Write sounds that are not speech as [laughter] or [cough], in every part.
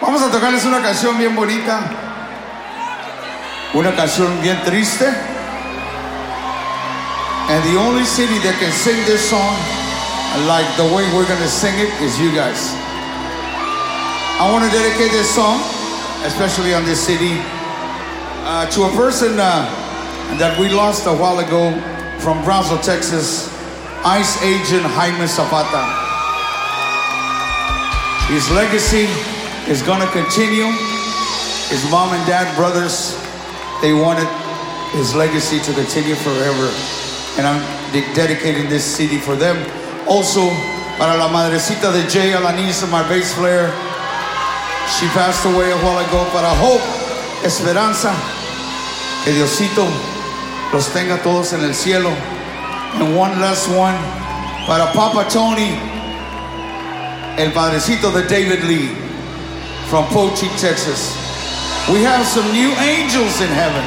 Vamos a tocarles una canción bien bonita. Una canción bien triste. And the only city that can sing this song like the way we're gonna sing it is you guys. I want to dedicate this song, especially on this city, uh, to a person uh, that we lost a while ago from Brownsville, Texas, ICE agent Jaime Zapata. His legacy is gonna continue. His mom and dad, brothers, they wanted his legacy to continue forever. And I'm de- dedicating this CD for them. Also, para la madrecita de Jay Alanis, my bass player. She passed away a while ago. Para Hope, Esperanza, que Diosito los tenga todos en el cielo. And one last one, para Papa Tony, el padrecito de David Lee from Poche, Texas. We have some new angels in heaven.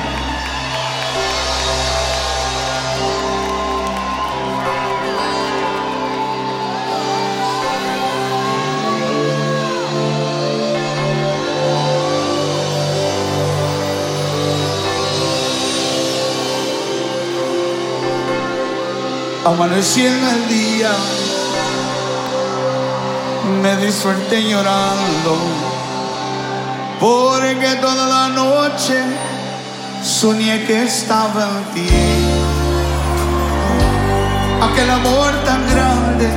Amanecí en el día, me desperté llorando, porque toda la noche soñé que estaba en ti. Aquel amor tan grande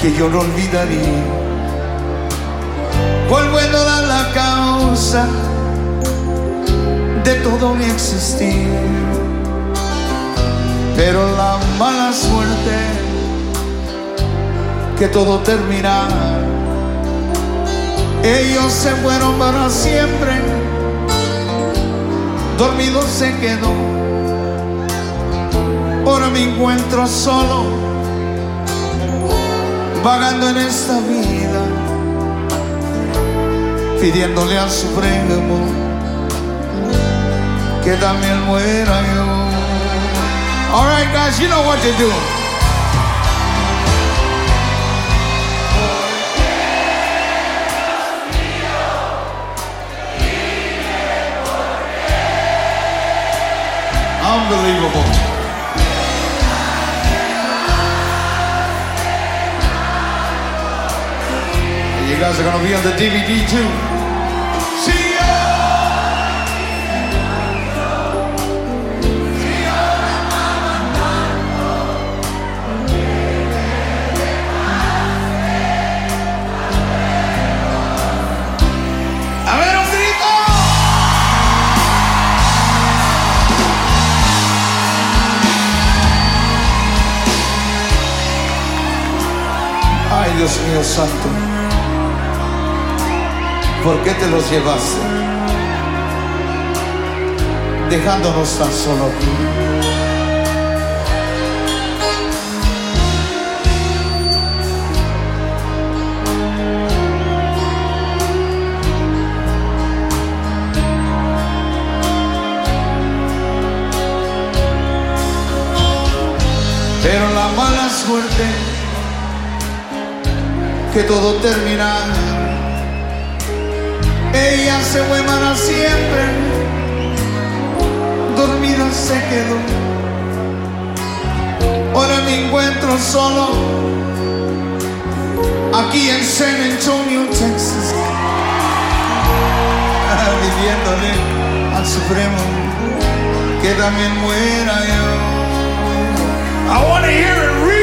que yo no olvidaría. Vuelvo a la causa de todo mi existir. Pero la mala suerte que todo termina. Ellos se fueron para siempre, dormido se quedó. Ahora me encuentro solo, vagando en esta vida, pidiéndole al Supremo que también muera yo. All right, guys, you know what to do. Unbelievable. You guys are gonna be on the DVD too. See Dios mío santo. ¿Por qué te los llevaste? Dejándonos tan solo. Pero la mala suerte que todo termina. Ella se fue para siempre, dormida se quedó. Ahora me encuentro solo aquí en San Antonio, Texas, [laughs] pidiéndole al Supremo que también muera yo. I want to hear it real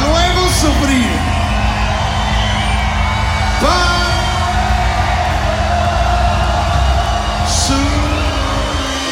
luego sufrir. Para